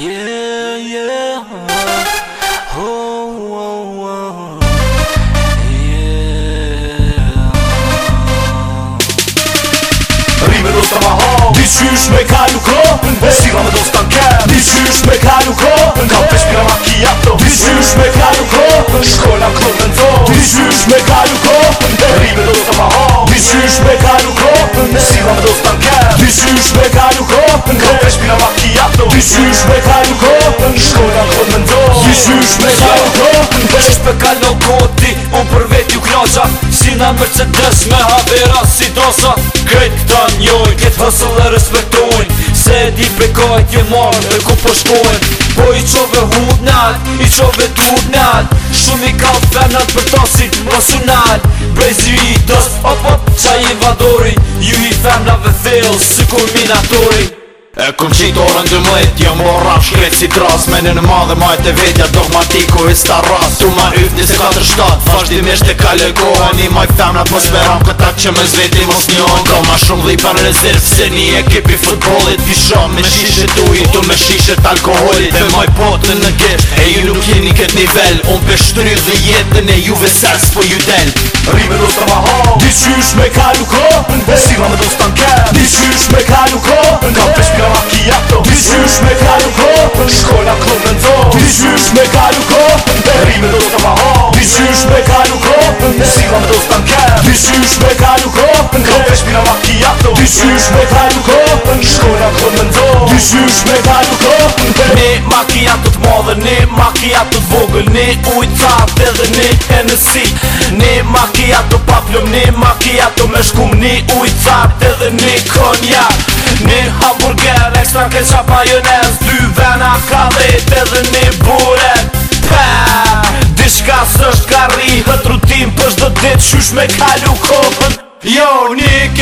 Yeah, yeah Oh, oh, oh Qysh me kalu kohën, sigla me dostan kërë Qysh me kalu kohën, ka pesh pira me kalu kohën, shkolla klubën me kalu kohën Shysh me ka ju ko, shkoda ko po të ndo Shysh me ka ju ko, përvesh për ka logoti Unë për veti u knaxa, si në Mercedes me havera si dosa Kretë këta njojnë, këtë hësëllë e respektojnë Se di për je një marrë dhe ku për po, po i qove hud nalë, i qove dhud nalë Shumë i ka fernat për tasit më su nalë Brez i dësë, op op, qaj i vadori Ju i fernat dhe fail, si kur minatori E kom qit orën dë mëjt, jo më rap shkret si tras Menin në madhe majt e vetja dogmatiko i sta ras Tu ma yf se katër shtat, fashtimisht dhe mesht e ka lëgoha Ni maj femnat më sveram këta që më zveti mos njohen Do ma shumë dhe i rezervë se një ekip i futbolit I me shishe tu i tu me shishe t'alkoholit Dhe maj potën në kesh, e ju nuk jeni këtë nivel Unë për shtry dhe jetën e juve sas po ju del Ribe do s'ta ma ha, disqysh me ka Si Vesila me do s'ta Dyshysh me kalu kopën Shkona ko me ndo Dyshysh me kalu kopën Ne makia të të modhe Ne makia të të vogël Ne ujtat edhe ne nësi Ne makia të paplëm Ne makia të me shkum Ne ujtat edhe ne konja Ne hamburger ekstra keqa pajones Dy vena kalet edhe ne buret Dishka së është garri Hëtë rutim për shdo dit Shysh me kalu kopën Jo, një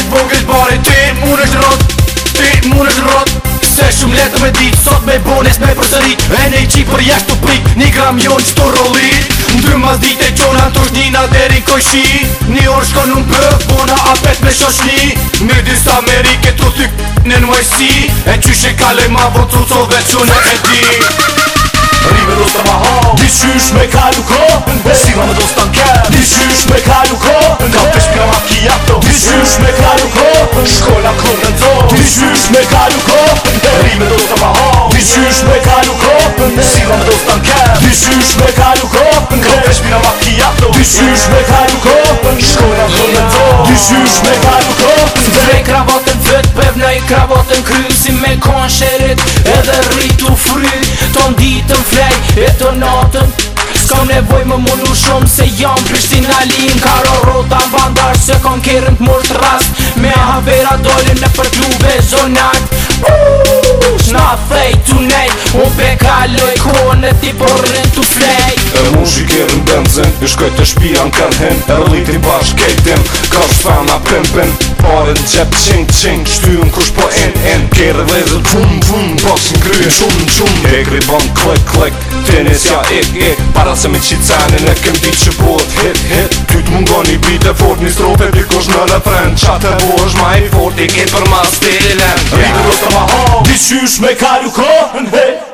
qëtë vogël bari Ti mund është rot, ti mund është rot Se shumë letë me dit, sot me bonis me përsërit E ne qi për jashtë të prik, një gram jonë që të rolit Në dy mas e qona në tush njina derin kojshi Një orë shko në për, bona po apet me shoshni Në dysa Amerike të thyk në në mëjsi E qysh e kale ma vërcu co veç unë e di Rive do s'ta ma ha Dishysh me kalu ko Si va me do s'ta në kem Dishysh me kalu ko Dishysh me kalu ko Shkoda kone to Dishysh me kalu kopën Dhe i kravatën fët Bev në i kravatën kry Si me konë shërit Edhe rritu fry Ton ditën flej E të natën Ska nevoj më mundu shumë Se jam prishtin alin Karo rota në bandar Se kon kërën të mërë të rast Me havera dolin Në për klube zonat Uuuu Shna fej të nej Unë pe kaloj kone Ti porën të flej muzike dhe në benzin I shkoj të shpia në kanë hen E rliti bashkë e tim Ka që fa na pimpin Pare në qep qing qing Shtyën kush po en en Kere dhe dhe vum vum Bas në kryje shum qum E kri bon klik klik Tenis ja ek ek Para se me qit e kem dit që bot po hit hit Ty të mund goni bit e fort një strofe Ty kosh në refren Qa të bo është ma i fort I kitë për ma stilen Rritë rostë ma ha Dishysh me kalu kohen